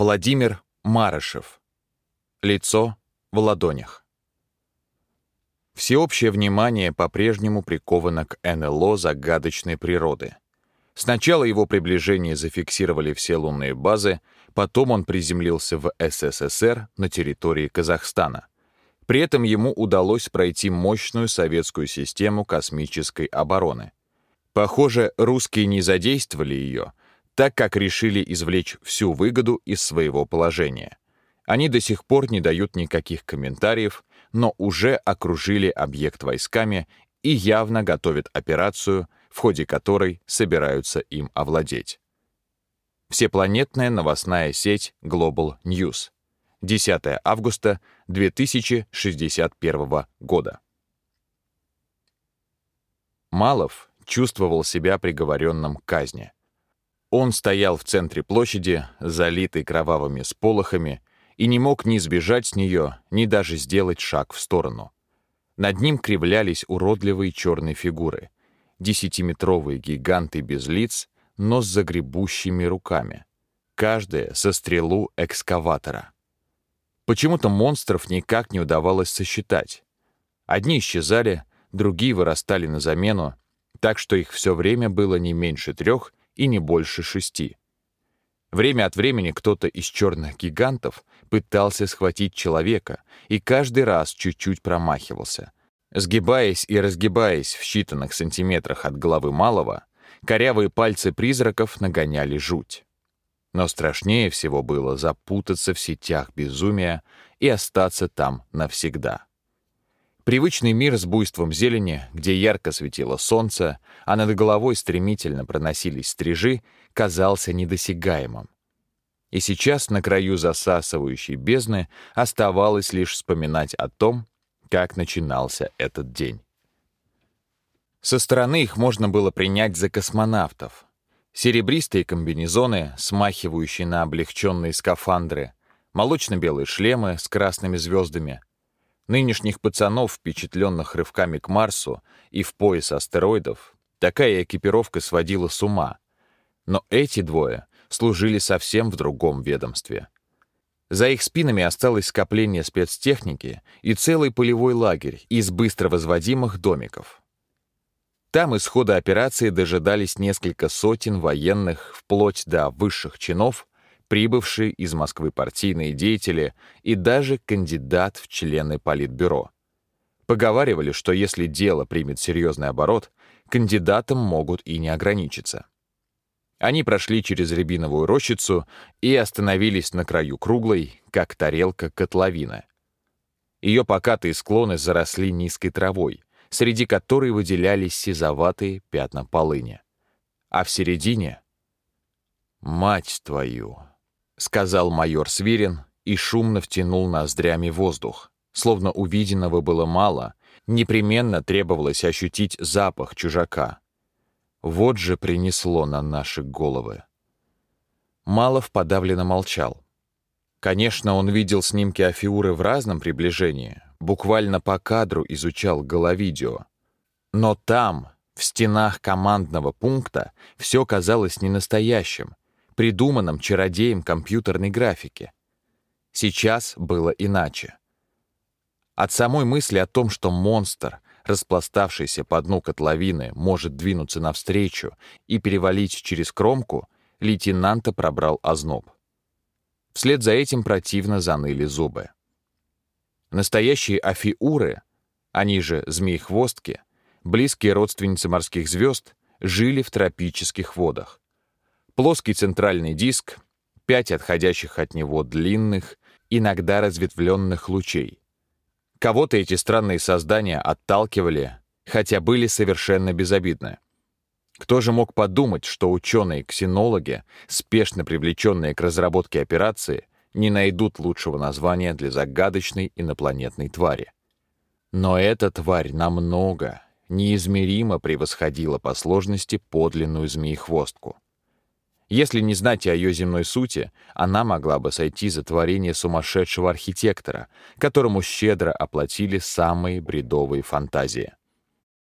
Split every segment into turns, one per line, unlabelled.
Владимир Марышев. Лицо в ладонях. Всеобщее внимание по-прежнему приковано к НЛО загадочной природы. Сначала его приближение зафиксировали все лунные базы, потом он приземлился в СССР на территории Казахстана. При этом ему удалось пройти мощную советскую систему космической обороны. Похоже, русские не задействовали ее, так как решили извлечь всю выгоду из своего положения. Они до сих пор не дают никаких комментариев, но уже окружили объект войсками и явно готовят операцию, в ходе которой собираются им овладеть. Всепланетная новостная сеть Global News. 10 августа 2061 года. Малов чувствовал себя приговоренным к казни. Он стоял в центре площади, залитый кровавыми сполохами, и не мог ни сбежать с нее, ни даже сделать шаг в сторону. Над ним кривлялись уродливые черные фигуры, десятиметровые гиганты без лиц, но с загребущими руками, каждая со стрелу экскаватора. Почему-то монстров никак не удавалось сосчитать. Одни исчезали, другие вырастали на замену, так что их все время было не меньше трех и не больше шести. Время от времени кто-то из черных гигантов пытался схватить человека и каждый раз чуть-чуть промахивался. Сгибаясь и разгибаясь в считанных сантиметрах от головы малого, корявые пальцы призраков нагоняли жуть. Но страшнее всего было запутаться в сетях безумия и остаться там навсегда. Привычный мир с буйством зелени, где ярко светило солнце, а над головой стремительно проносились стрижи, казался недосягаемым. И сейчас на краю засасывающей бездны оставалось лишь вспоминать о том, как начинался этот день. Со стороны их можно было принять за космонавтов. Серебристые комбинезоны, смахивающие на облегченные скафандры, молочно-белые шлемы с красными звездами. Нынешних пацанов, впечатленных рывками к Марсу и в пояс астероидов, такая экипировка сводила с ума. Но эти двое служили совсем в другом ведомстве. За их спинами осталось скопление спецтехники и целый полевой лагерь из быстро возводимых домиков. Там исхода операции дожидались несколько сотен военных, вплоть до высших чинов, прибывшие из Москвы партийные деятели и даже кандидат в члены Политбюро. Поговаривали, что если дело примет серьезный оборот, кандидатам могут и не ограничиться. Они прошли через рябиновую рощицу и остановились на краю круглой, как тарелка котловины. Ее покатые склоны заросли низкой травой, среди которой выделялись сизоватые пятна полыни. А в середине... «Мать твою!» — сказал майор Свирин и шумно втянул ноздрями воздух. Словно увиденного было мало, непременно требовалось ощутить запах чужака. Вот же принесло на наши головы. Малов подавленно молчал. Конечно, он видел снимки Афиуры в разном приближении, буквально по кадру изучал головидео. Но там, в стенах командного пункта, все казалось ненастоящим, придуманным чародеем компьютерной графики. Сейчас было иначе. От самой мысли о том, что монстр — распластавшийся по дну котловины, может двинуться навстречу и перевалить через кромку, лейтенанта пробрал озноб. Вслед за этим противно заныли зубы. Настоящие афиуры, они же змеи-хвостки, близкие родственницы морских звезд, жили в тропических водах. Плоский центральный диск, пять отходящих от него длинных, иногда разветвленных лучей, Кого-то эти странные создания отталкивали, хотя были совершенно безобидны. Кто же мог подумать, что ученые-ксенологи, спешно привлеченные к разработке операции, не найдут лучшего названия для загадочной инопланетной твари? Но эта тварь намного, неизмеримо превосходила по сложности подлинную змеихвостку. Если не знать о ее земной сути, она могла бы сойти за творение сумасшедшего архитектора, которому щедро оплатили самые бредовые фантазии.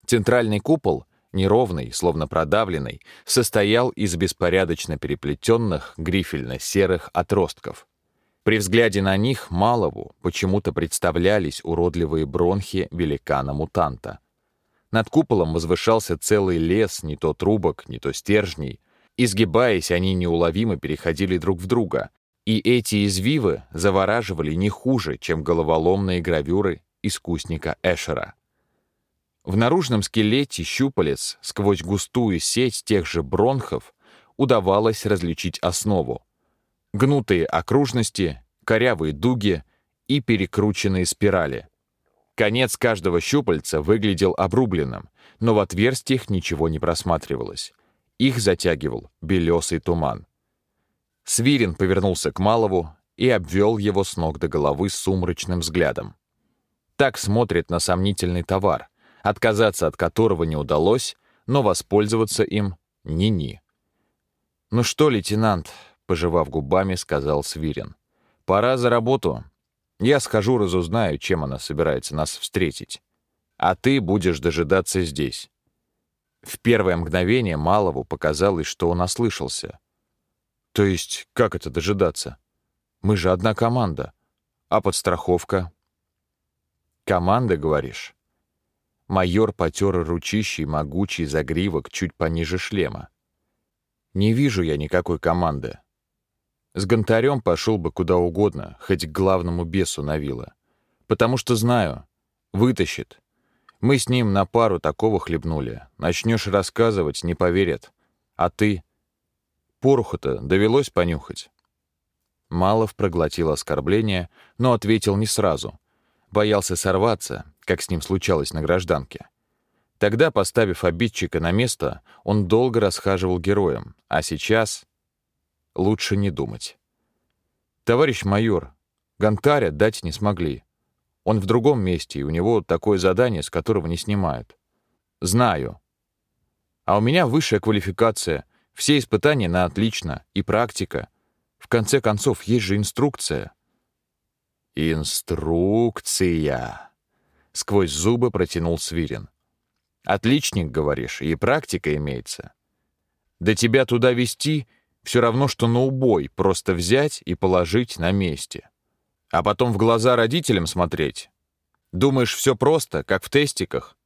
Центральный купол, неровный, словно продавленный, состоял из беспорядочно переплетенных грифельно-серых отростков. При взгляде на них Малову почему-то представлялись уродливые бронхи великана-мутанта. Над куполом возвышался целый лес не то трубок, не то стержней. Изгибаясь, они неуловимо переходили друг в друга, и эти извивы завораживали не хуже, чем головоломные гравюры искусника Эшера. В наружном скелете щупалец сквозь густую сеть тех же бронхов удавалось различить основу. Гнутые окружности, корявые дуги и перекрученные спирали. Конец каждого щупальца выглядел обрубленным, но в отверстиях ничего не просматривалось. Их затягивал белесый туман. Свирин повернулся к Малову и обвел его с ног до головы сумрачным взглядом. Так смотрит на сомнительный товар, отказаться от которого не удалось, но воспользоваться им ни-ни. «Ну что, лейтенант», — пожевав губами, сказал Свирин, — «пора за работу. Я схожу, разузнаю, чем она собирается нас встретить. А ты будешь дожидаться здесь». В первое мгновение Малову показалось, что он ослышался. «То есть, как это дожидаться? Мы же одна команда. А подстраховка?» «Команда, говоришь?» Майор потер ручищей могучий загривок чуть пониже шлема. «Не вижу я никакой команды. С гонтарем пошел бы куда угодно, хоть к главному бесу на вилла. Потому что знаю, вытащит. Мы с ним на пару такого хлебнули. Начнешь рассказывать, не поверят. А ты? Пороху-то довелось понюхать?» Малов проглотил оскорбление, но ответил не сразу. Боялся сорваться, как с ним случалось на гражданке. Тогда, поставив обидчика на место, он долго расхаживал героем, а сейчас лучше не думать. «Товарищ майор, Гонтаря дать не смогли. Он в другом месте, и у него такое задание, с которого не снимают. Знаю. А у меня высшая квалификация, все испытания на отлично, и практика. В конце концов, есть же инструкция». «Инструкция», Сквозь зубы протянул Свирин. «Отличник, говоришь, и практика имеется. Да тебя туда вести все равно, что на убой, просто взять и положить на месте. А потом в глаза родителям смотреть. Думаешь, все просто, как в тестиках?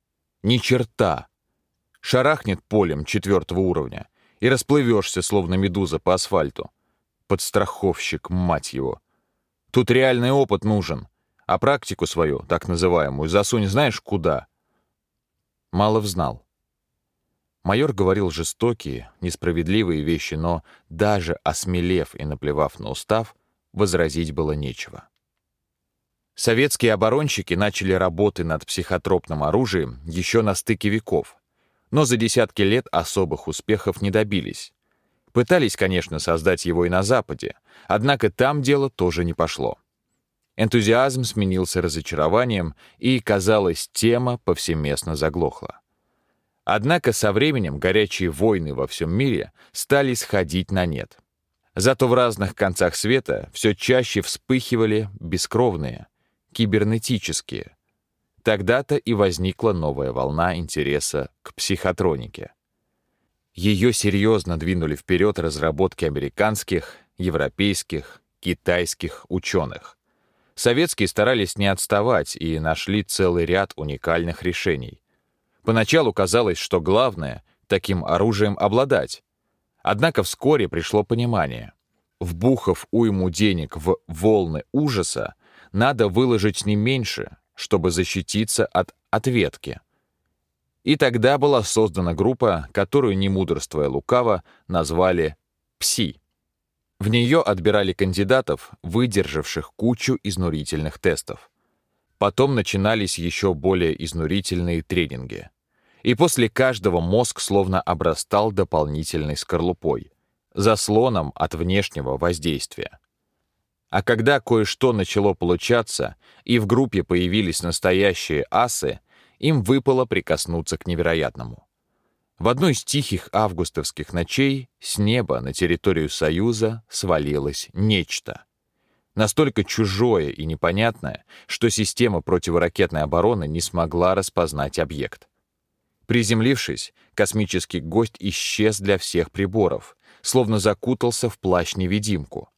Ни черта. Шарахнет полем четвертого уровня, и расплывешься, словно медуза по асфальту. Подстраховщик, мать его. Тут реальный опыт нужен, а практику свою, так называемую, засунь знаешь куда. Малов знал. Майор говорил жестокие, несправедливые вещи, но даже осмелев и наплевав на устав, возразить было нечего. Советские оборонщики начали работы над психотропным оружием еще на стыке веков, но за десятки лет особых успехов не добились. Пытались, конечно, создать его и на Западе, однако там дело тоже не пошло. Энтузиазм сменился разочарованием, и, казалось, тема повсеместно заглохла. Однако со временем горячие войны во всем мире стали сходить на нет. Зато в разных концах света все чаще вспыхивали бескровные, кибернетические. Тогда-то и возникла новая волна интереса к психотронике. Ее серьезно двинули вперед разработки американских, европейских, китайских ученых — Советские старались не отставать и нашли целый ряд уникальных решений. Поначалу казалось, что главное — таким оружием обладать. Однако вскоре пришло понимание. Вбухав уйму денег в волны ужаса, надо выложить не меньше, чтобы защититься от ответки. И тогда была создана группа, которую, не мудрствуя лукаво, назвали «ПСИ». В нее отбирали кандидатов, выдержавших кучу изнурительных тестов. Потом начинались еще более изнурительные тренинги. И после каждого мозг словно обрастал дополнительной скорлупой, заслоном от внешнего воздействия. А когда кое-что начало получаться, и в группе появились настоящие асы, им выпало прикоснуться к невероятному. В одной из тихих августовских ночей с неба на территорию Союза свалилось нечто. Настолько чужое и непонятное, что система противоракетной обороны не смогла распознать объект. Приземлившись, космический гость исчез для всех приборов, словно закутался в плащ-невидимку.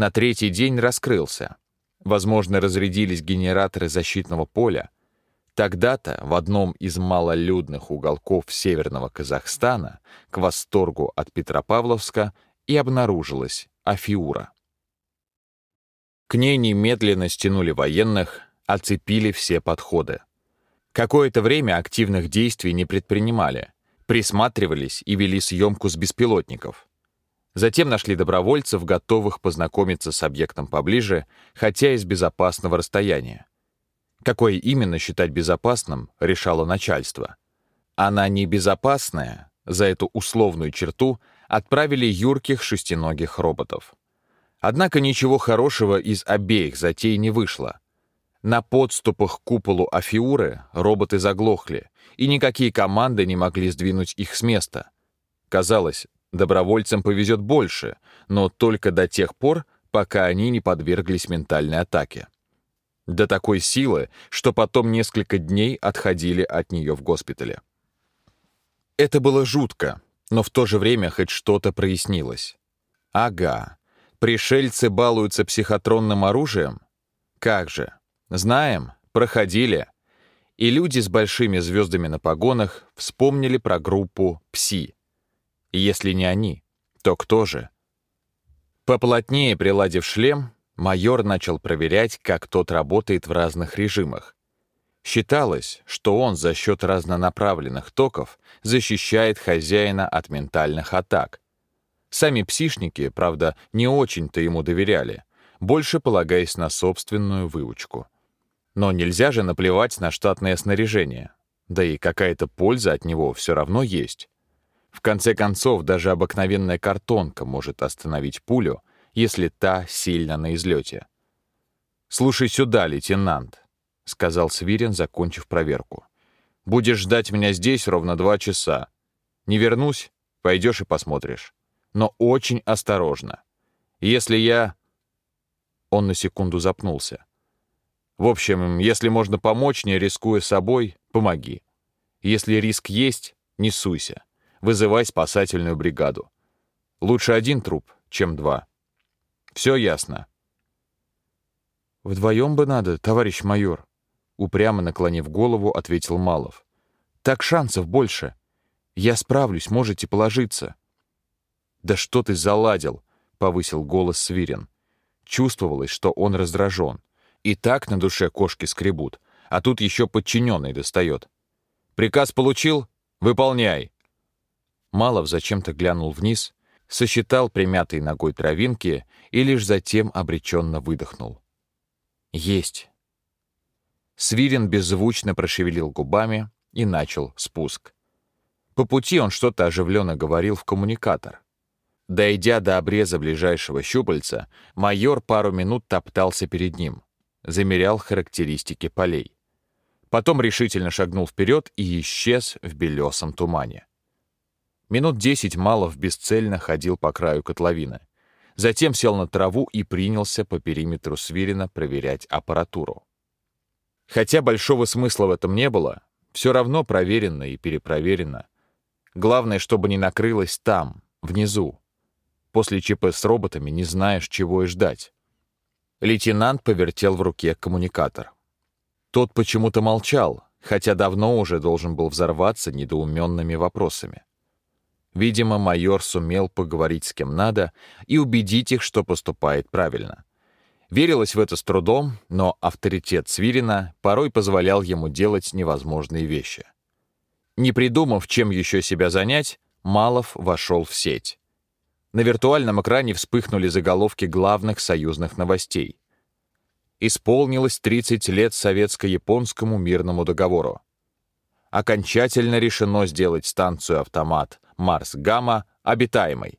На третий день раскрылся. Возможно, разрядились генераторы защитного поля. Тогда-то в одном из малолюдных уголков северного Казахстана, к восторгу от Петропавловска, и обнаружилась Афиура. К ней немедленно стянули военных, оцепили все подходы. Какое-то время активных действий не предпринимали, присматривались и вели съемку с беспилотников. Затем нашли добровольцев, готовых познакомиться с объектом поближе, хотя и с безопасного расстояния. Какое именно считать безопасным, решало начальство. Она не безопасная, за эту условную черту отправили юрких шестиногих роботов. Однако ничего хорошего из обеих затей не вышло. На подступах к куполу Афиуры роботы заглохли, и никакие команды не могли сдвинуть их с места. Казалось, добровольцам повезет больше, но только до тех пор, пока они не подверглись ментальной атаке. До такой силы, что потом несколько дней отходили от нее в госпитале. Это было жутко, но в то же время хоть что-то прояснилось. Ага, пришельцы балуются психотронным оружием? Как же, Знаем, проходили. И люди с большими звездами на погонах вспомнили про группу «Пси». Если не они, то кто же? Поплотнее приладив шлем, майор начал проверять, как тот работает в разных режимах. Считалось, что он за счет разнонаправленных токов защищает хозяина от ментальных атак. Сами псишники, правда, не очень-то ему доверяли, больше полагаясь на собственную выучку. Но нельзя же наплевать на штатное снаряжение. Да и какая-то польза от него все равно есть. В конце концов, даже обыкновенная картонка может остановить пулю, если та сильно на излете. «Слушай сюда, лейтенант», — сказал Свирин, закончив проверку. «Будешь ждать меня здесь ровно два часа. Не вернусь, пойдешь и посмотришь. Но очень осторожно. Если я...» Он на секунду запнулся. В общем, если можно помочь, не рискуя собой, помоги. Если риск есть, не суйся. Вызывай спасательную бригаду. Лучше один труп, чем два. Все ясно. Вдвоем бы надо, товарищ майор. Упрямо наклонив голову, ответил Малов. Так шансов больше. Я справлюсь, можете положиться. Да что ты заладил? Повысил голос Свирин. Чувствовалось, что он раздражен. И так на душе кошки скребут, а тут еще подчиненный достает. Приказ получил? Выполняй. Малов зачем-то глянул вниз, сосчитал примятой ногой травинки и лишь затем обреченно выдохнул. Есть. Свирин беззвучно прошевелил губами и начал спуск. По пути он что-то оживленно говорил в коммуникатор. Дойдя до обреза ближайшего щупальца, майор пару минут топтался перед ним замерял характеристики полей. Потом решительно шагнул вперед и исчез в белесом тумане. Минут десять Малов бесцельно ходил по краю котловины. Затем сел на траву и принялся по периметру свирина проверять аппаратуру. Хотя большого смысла в этом не было, все равно проверено и перепроверено. Главное, чтобы не накрылось там, внизу. После ЧП с роботами не знаешь, чего и ждать. Лейтенант повертел в руке коммуникатор. Тот почему-то молчал, хотя давно уже должен был взорваться недоуменными вопросами. Видимо, майор сумел поговорить с кем надо и убедить их, что поступает правильно. Верилось в это с трудом, но авторитет Свирина порой позволял ему делать невозможные вещи. Не придумав, чем еще себя занять, Малов вошел в сеть. На виртуальном экране вспыхнули заголовки главных союзных новостей. Исполнилось 30 лет советско-японскому мирному договору. Окончательно решено сделать станцию-автомат Марс-Гамма обитаемой.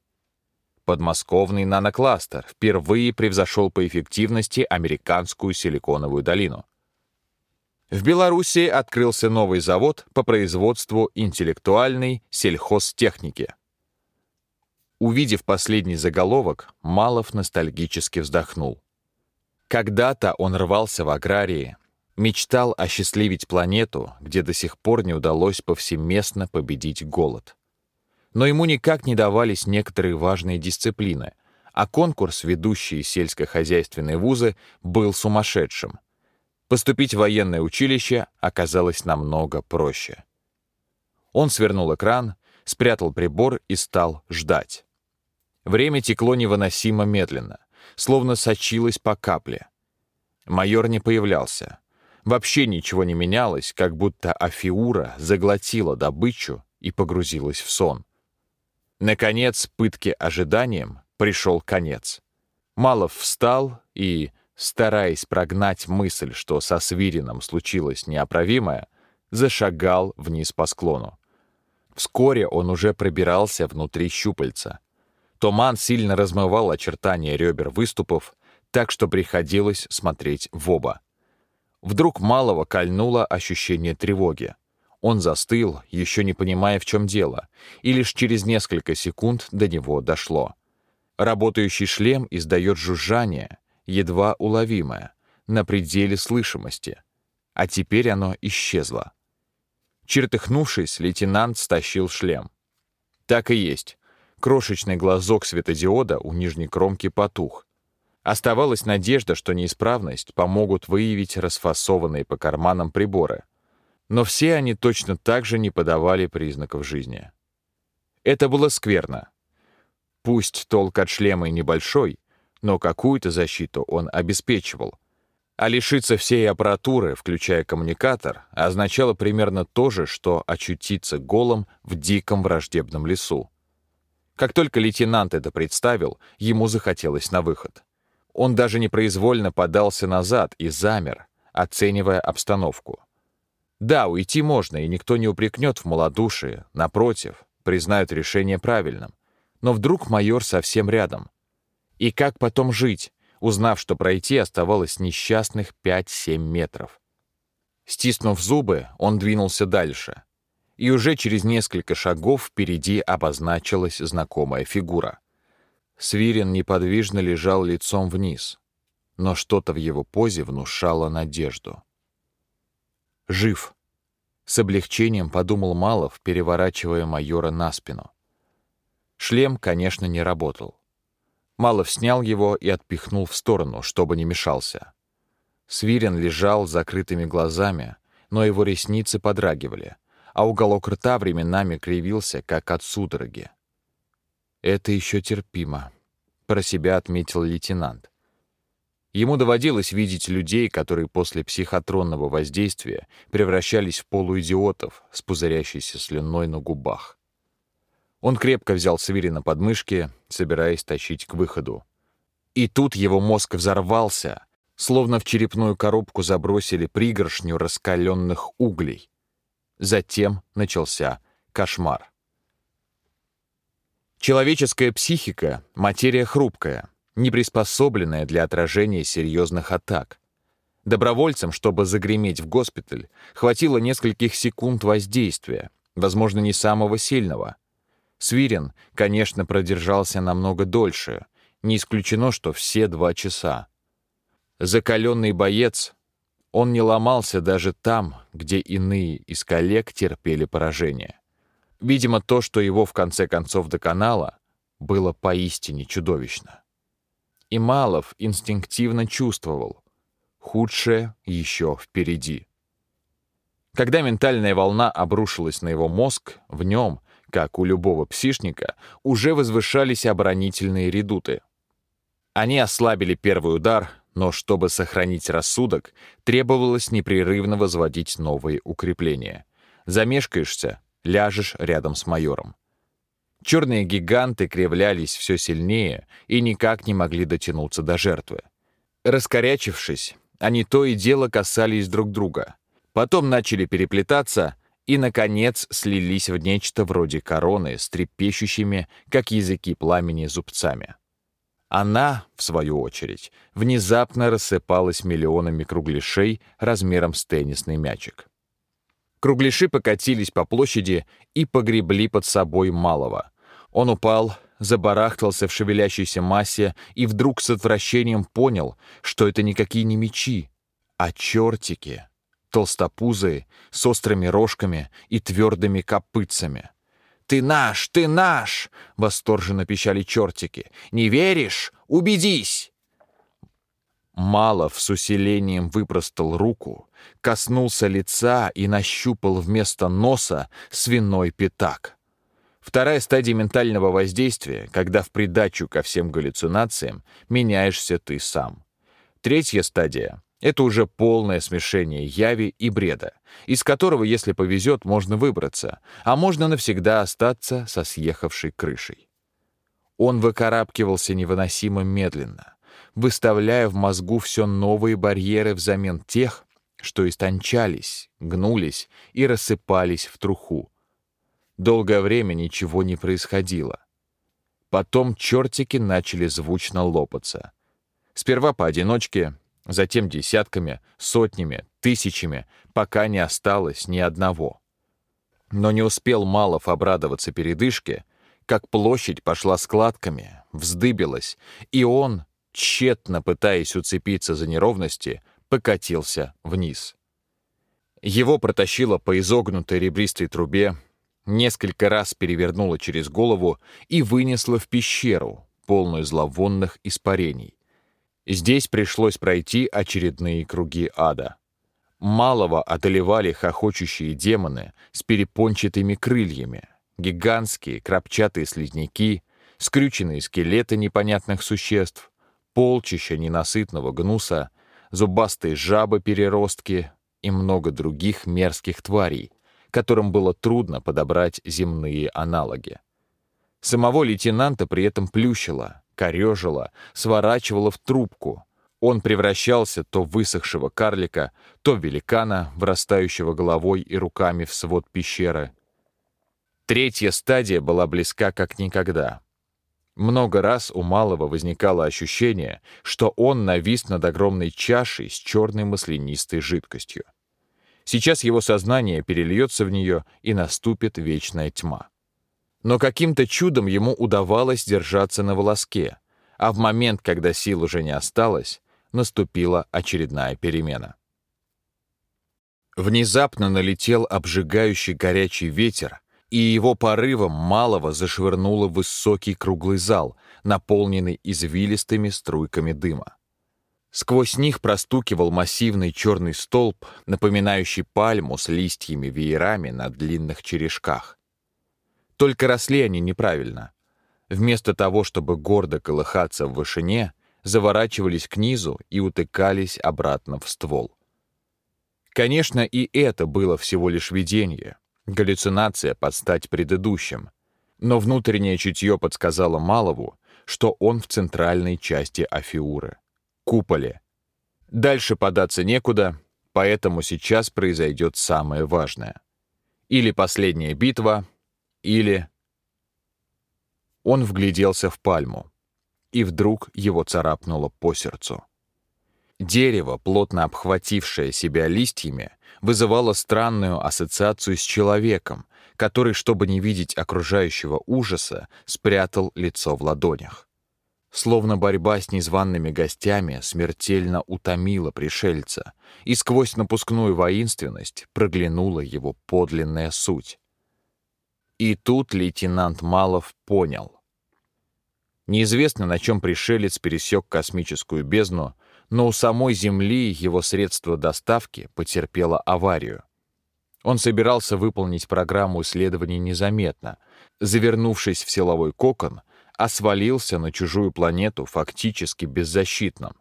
Подмосковный нанокластер впервые превзошел по эффективности американскую силиконовую долину. В Белоруссии открылся новый завод по производству интеллектуальной сельхозтехники. Увидев последний заголовок, Малов ностальгически вздохнул. Когда-то он рвался в аграрии, Мечтал осчастливить планету, где до сих пор не удалось повсеместно победить голод. Но ему никак не давались некоторые важные дисциплины, а конкурс, ведущий сельскохозяйственные вузы, был сумасшедшим. Поступить в военное училище оказалось намного проще. Он свернул экран, спрятал прибор и стал ждать. Время текло невыносимо медленно, словно сочилось по капле. Майор не появлялся. Вообще ничего не менялось, как будто Афиура заглотила добычу и погрузилась в сон. Наконец, пытки ожиданием пришел конец. Малов встал и, стараясь прогнать мысль, что со Свирином случилось неоправимое, зашагал вниз по склону. Вскоре он уже пробирался внутри щупальца. Туман сильно размывал очертания ребер выступов, так что приходилось смотреть в оба. Вдруг малого кольнуло ощущение тревоги. Он застыл, еще не понимая, в чем дело, и лишь через несколько секунд до него дошло. Работающий шлем издает жужжание, едва уловимое, на пределе слышимости. А теперь оно исчезло. Чертыхнувшись, лейтенант стащил шлем. Так и есть. Крошечный глазок светодиода у нижней кромки потух. Оставалась надежда, что неисправность помогут выявить расфасованные по карманам приборы. Но все они точно так же не подавали признаков жизни. Это было скверно. Пусть толк от шлема и небольшой, но какую-то защиту он обеспечивал, а лишиться всей аппаратуры, включая коммуникатор, означало примерно то же, что очутиться голым в диком враждебном лесу. Как только лейтенант это представил, ему захотелось на выход. Он даже непроизвольно подался назад и замер, оценивая обстановку. Да, уйти можно, и никто не упрекнет в малодушии, напротив, признают решение правильным. Но вдруг майор совсем рядом. И как потом жить, узнав, что пройти оставалось несчастных 5-7 метров. Стиснув зубы, он двинулся дальше. И уже через несколько шагов впереди обозначилась знакомая фигура. Свирин неподвижно лежал лицом вниз, но что-то в его позе внушало надежду. «Жив!» — с облегчением подумал Малов, переворачивая майора на спину. Шлем, конечно, не работал. Малов снял его и отпихнул в сторону, чтобы не мешался. Свирин лежал с закрытыми глазами, но его ресницы подрагивали, а уголок рта временами кривился, как от судороги. «Это еще терпимо», — про себя отметил лейтенант. Ему доводилось видеть людей, которые после психотронного воздействия превращались в полуидиотов с пузырящейся слюной на губах. Он крепко взял Свирина под мышки, собираясь тащить к выходу. И тут его мозг взорвался, словно в черепную коробку забросили пригоршню раскаленных углей. Затем начался кошмар. Человеческая психика — материя хрупкая, не приспособленная для отражения серьезных атак. Добровольцам, чтобы загреметь в госпиталь, хватило нескольких секунд воздействия, возможно, не самого сильного — Свирин, конечно, продержался намного дольше. Не исключено, что все два часа. Закаленный боец, он не ломался даже там, где иные из коллег терпели поражение. Видимо, то, что его в конце концов доконало, было поистине чудовищно. И Малов инстинктивно чувствовал, худшее еще впереди. Когда ментальная волна обрушилась на его мозг, в нем — как у любого псишника, уже возвышались оборонительные редуты. Они ослабили первый удар, но чтобы сохранить рассудок, требовалось непрерывно возводить новые укрепления. Замешкаешься — ляжешь рядом с майором. Черные гиганты кривлялись все сильнее и никак не могли дотянуться до жертвы. Раскорячившись, они то и дело касались друг друга. Потом начали переплетаться, и, наконец, слились в нечто вроде короны с трепещущими, как языки пламени, зубцами. Она, в свою очередь, внезапно рассыпалась миллионами кругляшей размером с теннисный мячик. Кругляши покатились по площади и погребли под собой малого. Он упал, забарахтался в шевелящейся массе и вдруг с отвращением понял, что это никакие не мечи, а чертики, толстопузые, с острыми рожками и твердыми копытцами. «Ты наш! Ты наш!» — восторженно пищали чертики. «Не веришь? Убедись!» Малов с усилением выпростал руку, коснулся лица и нащупал вместо носа свиной пятак. Вторая стадия ментального воздействия, когда в придачу ко всем галлюцинациям меняешься ты сам. Третья стадия — это уже полное смешение яви и бреда, из которого, если повезет, можно выбраться, а можно навсегда остаться со съехавшей крышей. Он выкарабкивался невыносимо медленно, выставляя в мозгу все новые барьеры взамен тех, что истончались, гнулись и рассыпались в труху. Долгое время ничего не происходило. Потом чертики начали звучно лопаться. Сперва поодиночке, затем десятками, сотнями, тысячами, пока не осталось ни одного. Но не успел Малов обрадоваться передышке, как площадь пошла складками, вздыбилась, и он, тщетно пытаясь уцепиться за неровности, покатился вниз. Его протащило по изогнутой ребристой трубе, несколько раз перевернуло через голову и вынесло в пещеру, полную зловонных испарений. Здесь пришлось пройти очередные круги ада. Малого одолевали хохочущие демоны с перепончатыми крыльями, гигантские крапчатые слизняки, скрюченные скелеты непонятных существ, полчища ненасытного гнуса, зубастые жабы-переростки и много других мерзких тварей, которым было трудно подобрать земные аналоги. Самого лейтенанта при этом плющило, корежило, сворачивало в трубку. Он превращался то в высохшего карлика, то в великана, врастающего головой и руками в свод пещеры. Третья стадия была близка как никогда — много раз у Малого возникало ощущение, что он навис над огромной чашей с черной маслянистой жидкостью. Сейчас его сознание перельется в нее, и наступит вечная тьма. Но каким-то чудом ему удавалось держаться на волоске, а в момент, когда сил уже не осталось, наступила очередная перемена. Внезапно налетел обжигающий горячий ветер, и его порывом малого зашвырнуло высокий круглый зал, наполненный извилистыми струйками дыма. Сквозь них простукивал массивный черный столб, напоминающий пальму с листьями-веерами на длинных черешках. Только росли они неправильно. Вместо того, чтобы гордо колыхаться в вышине, заворачивались к низу и утыкались обратно в ствол. Конечно, и это было всего лишь видение, Галлюцинация под стать предыдущим. Но внутреннее чутье подсказало Малову, что он в центральной части Афиуры, куполе. Дальше податься некуда, поэтому сейчас произойдет самое важное. Или последняя битва, или... Он вгляделся в пальму, и вдруг его царапнуло по сердцу. Дерево, плотно обхватившее себя листьями, вызывало странную ассоциацию с человеком, который, чтобы не видеть окружающего ужаса, спрятал лицо в ладонях. Словно борьба с незваными гостями смертельно утомила пришельца, и сквозь напускную воинственность проглянула его подлинная суть. И тут лейтенант Малов понял. Неизвестно, на чем пришелец пересек космическую бездну, но у самой Земли его средство доставки потерпело аварию. Он собирался выполнить программу исследований незаметно, завернувшись в силовой кокон, а свалился на чужую планету фактически беззащитным.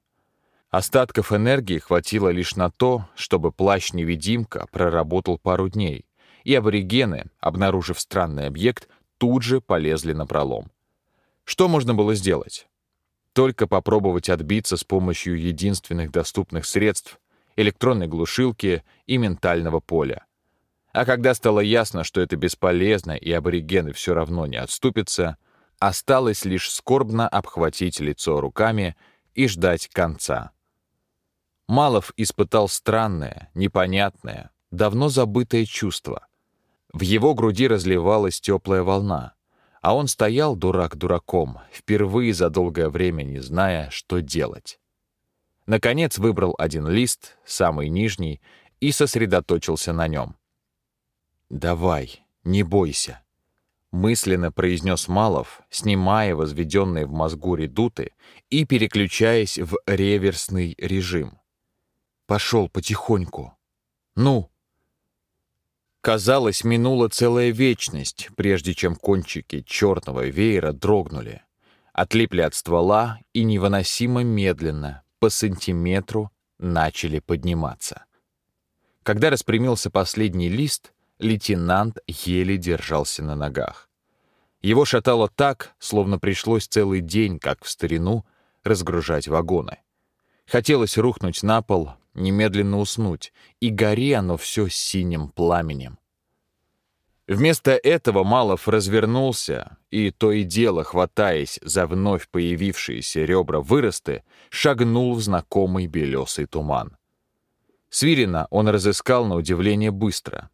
Остатков энергии хватило лишь на то, чтобы плащ-невидимка проработал пару дней, и аборигены, обнаружив странный объект, тут же полезли на пролом. Что можно было сделать? Только попробовать отбиться с помощью единственных доступных средств — электронной глушилки и ментального поля. А когда стало ясно, что это бесполезно и аборигены все равно не отступятся, осталось лишь скорбно обхватить лицо руками и ждать конца. Малов испытал странное, непонятное, давно забытое чувство. В его груди разливалась теплая волна — а он стоял, дурак дураком, впервые за долгое время не зная, что делать. Наконец выбрал один лист, самый нижний, и сосредоточился на нем. «Давай, не бойся», — мысленно произнес Малов, снимая возведенные в мозгу редуты и переключаясь в реверсный режим. «Пошел потихоньку. Ну!» Казалось, минула целая вечность, прежде чем кончики черного веера дрогнули, отлипли от ствола и невыносимо медленно, по сантиметру, начали подниматься. Когда распрямился последний лист, лейтенант еле держался на ногах. Его шатало так, словно пришлось целый день, как в старину, разгружать вагоны. Хотелось рухнуть на пол, немедленно уснуть, и гори оно все синим пламенем. Вместо этого Малов развернулся и, то и дело хватаясь за вновь появившиеся ребра выросты, шагнул в знакомый белесый туман. Свирина он разыскал на удивление быстро.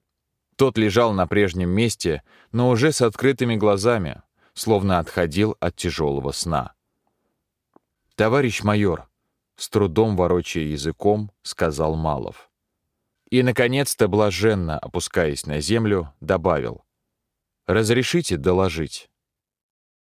Тот лежал на прежнем месте, но уже с открытыми глазами, словно отходил от тяжелого сна. «Товарищ майор», с трудом ворочая языком, сказал Малов. И, наконец-то, блаженно опускаясь на землю, добавил. «Разрешите доложить?»